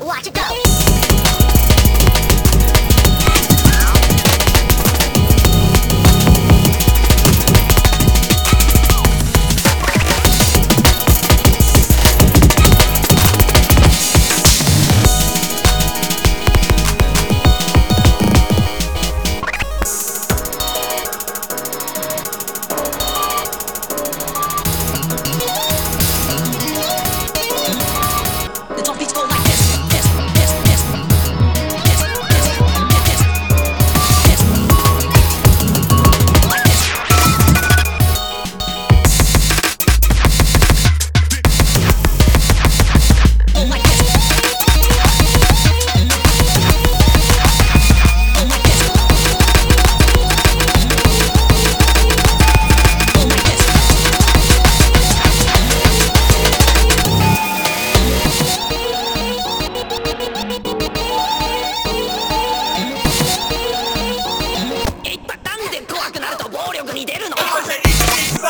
watch it go.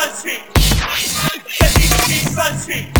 sunscreen. Let me see sunscreen.